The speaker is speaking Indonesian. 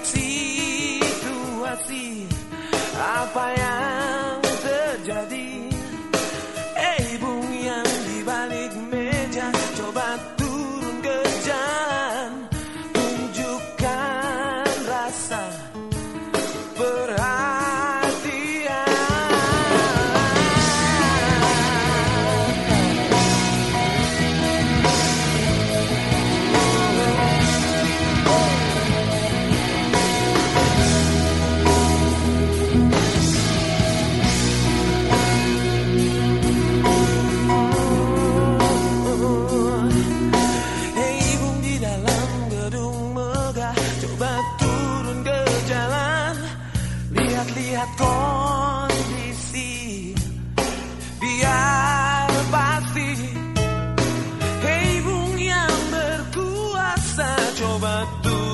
lihat situasi apa yang terjadi. Lihat-lihat kondisi. Biar pasti. Hei bung yang berkuasa Coba turun